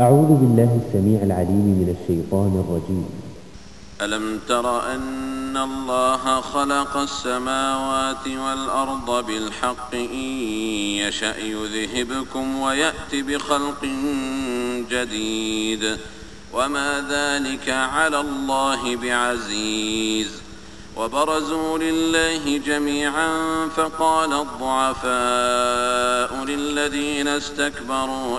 أعوذ بالله السميع العليم من الشيطان الرجيم. ألم تر أن الله خلق السماوات والأرض بالحق إن يشأ يذهبكم ويأت بخلق جديد. وما ذلك على الله بعزيز. وبرزوا لله جميعا فقال الضعفاء للذين استكبروا